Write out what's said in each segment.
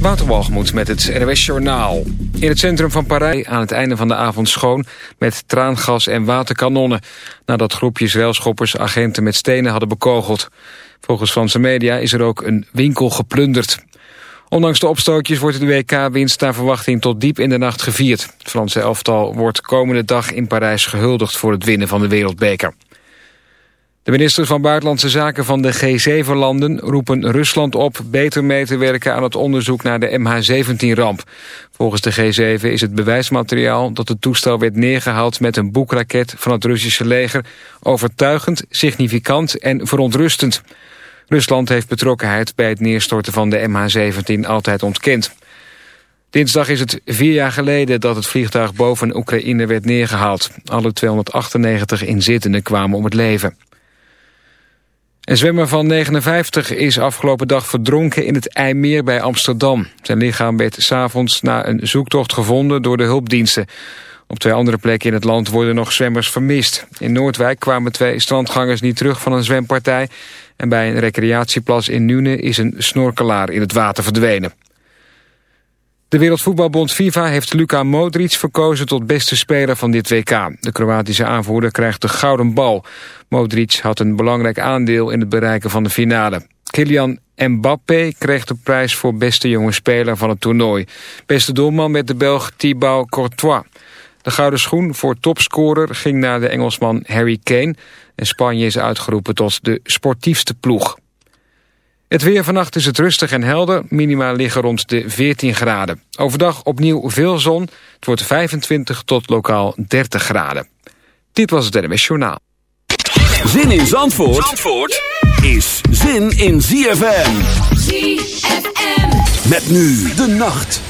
Waterwalgemoed met het NWS Journaal. In het centrum van Parijs aan het einde van de avond schoon... met traangas en waterkanonnen... nadat groepjes railschoppers agenten met stenen hadden bekogeld. Volgens Franse media is er ook een winkel geplunderd. Ondanks de opstootjes wordt de WK-winst naar verwachting tot diep in de nacht gevierd. Het Franse elftal wordt komende dag in Parijs gehuldigd... voor het winnen van de wereldbeker. De ministers van Buitenlandse Zaken van de G7-landen roepen Rusland op beter mee te werken aan het onderzoek naar de MH17-ramp. Volgens de G7 is het bewijsmateriaal dat het toestel werd neergehaald met een boekraket van het Russische leger overtuigend, significant en verontrustend. Rusland heeft betrokkenheid bij het neerstorten van de MH17 altijd ontkend. Dinsdag is het vier jaar geleden dat het vliegtuig boven Oekraïne werd neergehaald. Alle 298 inzittenden kwamen om het leven. Een zwemmer van 59 is afgelopen dag verdronken in het IJmeer bij Amsterdam. Zijn lichaam werd s'avonds na een zoektocht gevonden door de hulpdiensten. Op twee andere plekken in het land worden nog zwemmers vermist. In Noordwijk kwamen twee strandgangers niet terug van een zwempartij... en bij een recreatieplas in Nune is een snorkelaar in het water verdwenen. De Wereldvoetbalbond FIFA heeft Luka Modric verkozen tot beste speler van dit WK. De Kroatische aanvoerder krijgt de gouden bal. Modric had een belangrijk aandeel in het bereiken van de finale. Kylian Mbappé kreeg de prijs voor beste jonge speler van het toernooi. Beste doelman met de Belg Thibaut Courtois. De gouden schoen voor topscorer ging naar de Engelsman Harry Kane... en Spanje is uitgeroepen tot de sportiefste ploeg. Het weer vannacht is het rustig en helder. Minima liggen rond de 14 graden. Overdag opnieuw veel zon. Het wordt 25 tot lokaal 30 graden. Dit was het NMS Journaal. Zin in Zandvoort, Zandvoort is zin in ZFM. ZFM. Met nu de nacht.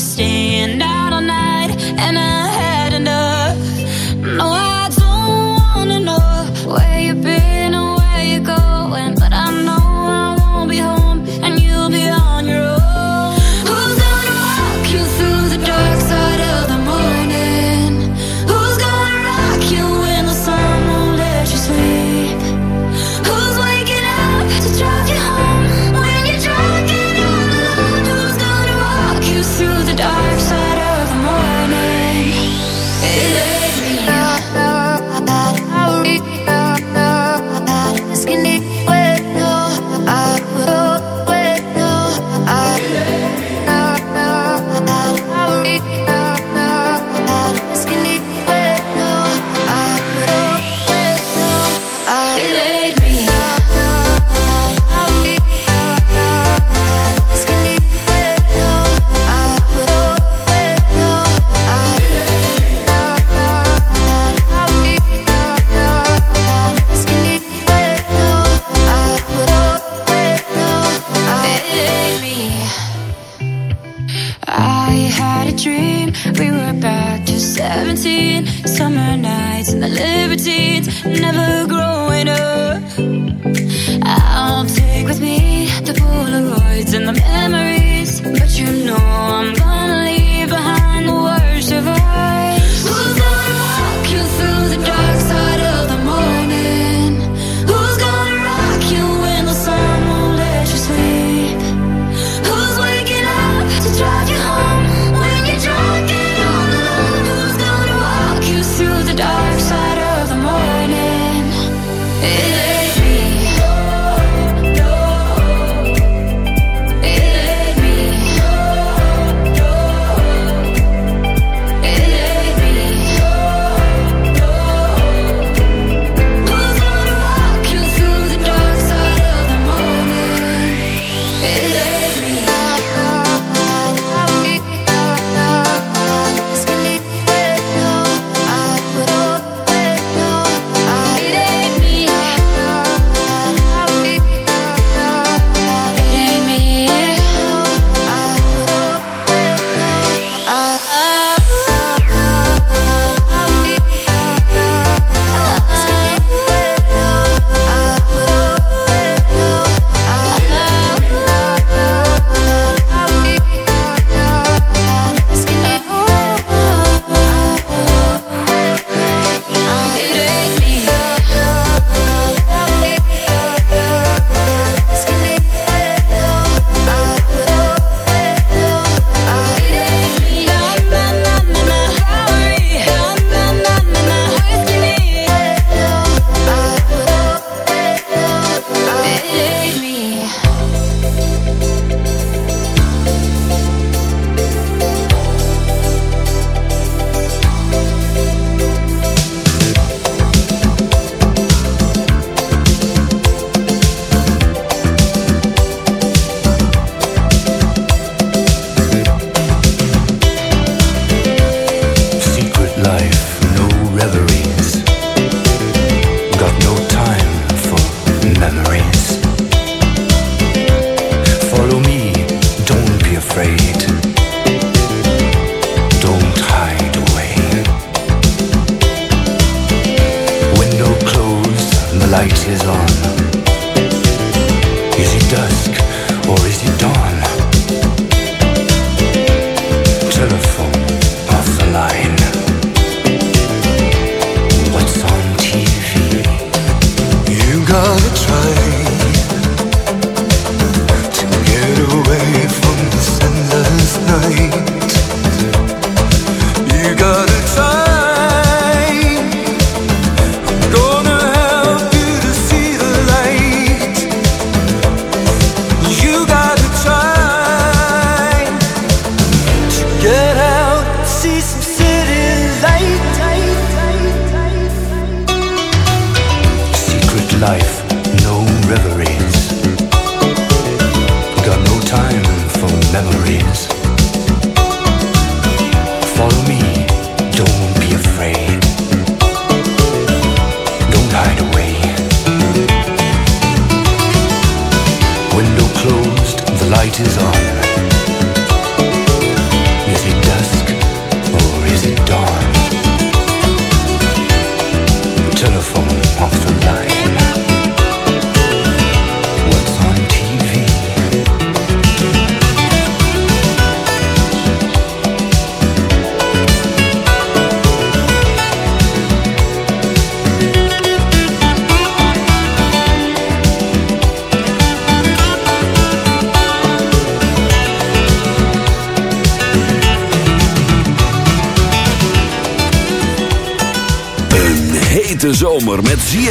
It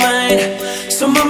mind. So, mama.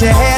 Your head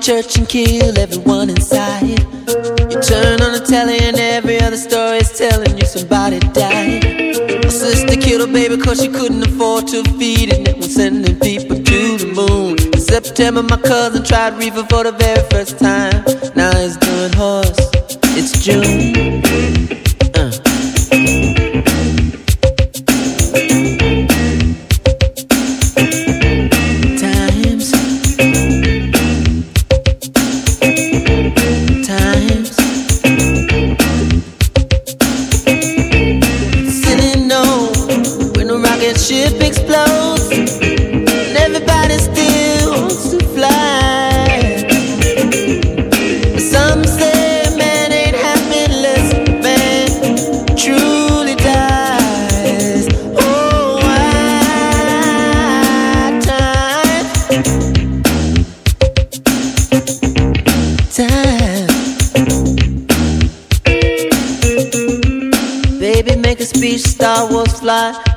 Church and kill everyone inside. You turn on the telly and every other story is telling you somebody died. My sister killed her baby cause she couldn't afford to feed it. And was sending people to the moon. In September, my cousin tried reefer for the very first time. Now he's doing horse. It's June.